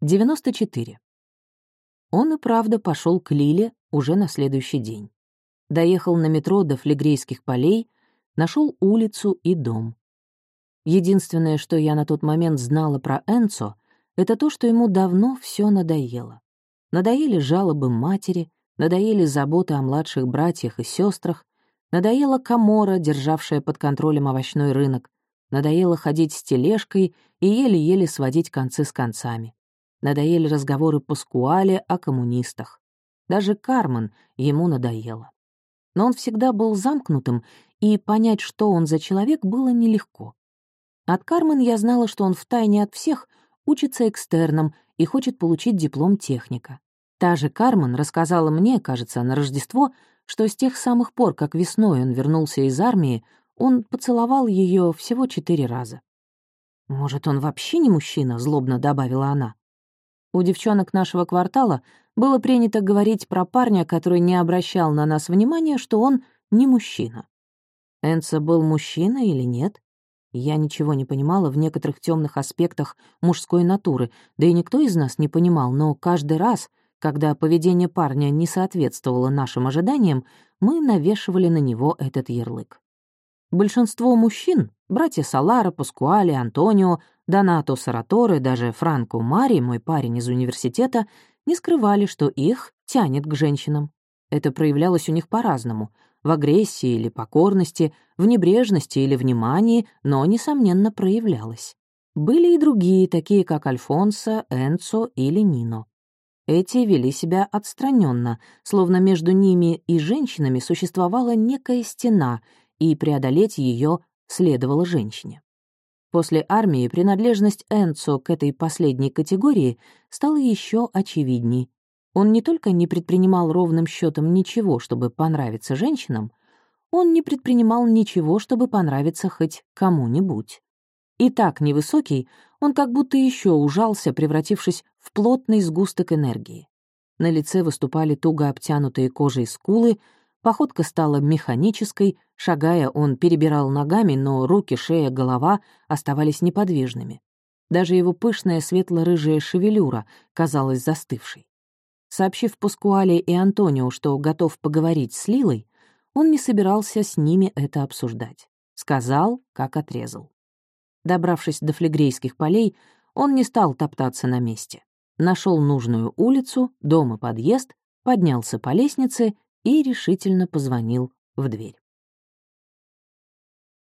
94. Он и правда пошел к Лиле уже на следующий день. Доехал на метро до Флегрейских полей, нашел улицу и дом. Единственное, что я на тот момент знала про Энцо, это то, что ему давно все надоело. Надоели жалобы матери, надоели заботы о младших братьях и сестрах, надоела комора, державшая под контролем овощной рынок, надоело ходить с тележкой и еле-еле сводить концы с концами. Надоели разговоры Паскуале о коммунистах. Даже Кармен ему надоело. Но он всегда был замкнутым, и понять, что он за человек, было нелегко. От Кармен я знала, что он втайне от всех учится экстерном и хочет получить диплом техника. Та же Кармен рассказала мне, кажется, на Рождество, что с тех самых пор, как весной он вернулся из армии, он поцеловал ее всего четыре раза. «Может, он вообще не мужчина?» — злобно добавила она. У девчонок нашего квартала было принято говорить про парня, который не обращал на нас внимания, что он не мужчина. Энца был мужчина или нет? Я ничего не понимала в некоторых темных аспектах мужской натуры, да и никто из нас не понимал, но каждый раз, когда поведение парня не соответствовало нашим ожиданиям, мы навешивали на него этот ярлык. Большинство мужчин, братья Салара, Паскуали, Антонио, Донато Сараторе, даже Франко Мари, мой парень из университета, не скрывали, что их тянет к женщинам. Это проявлялось у них по-разному — в агрессии или покорности, в небрежности или внимании, но, несомненно, проявлялось. Были и другие, такие как Альфонсо, Энцо или Нино. Эти вели себя отстраненно, словно между ними и женщинами существовала некая стена, и преодолеть ее следовало женщине. После армии принадлежность Энцо к этой последней категории стала еще очевидней. Он не только не предпринимал ровным счетом ничего, чтобы понравиться женщинам, он не предпринимал ничего, чтобы понравиться хоть кому-нибудь. И так невысокий, он как будто еще ужался, превратившись в плотный сгусток энергии. На лице выступали туго обтянутые кожей скулы, Походка стала механической, шагая, он перебирал ногами, но руки, шея, голова оставались неподвижными. Даже его пышная светло-рыжая шевелюра казалась застывшей. Сообщив Паскуале и Антонио, что готов поговорить с Лилой, он не собирался с ними это обсуждать. Сказал, как отрезал. Добравшись до флегрейских полей, он не стал топтаться на месте. Нашел нужную улицу, дом и подъезд, поднялся по лестнице и решительно позвонил в дверь.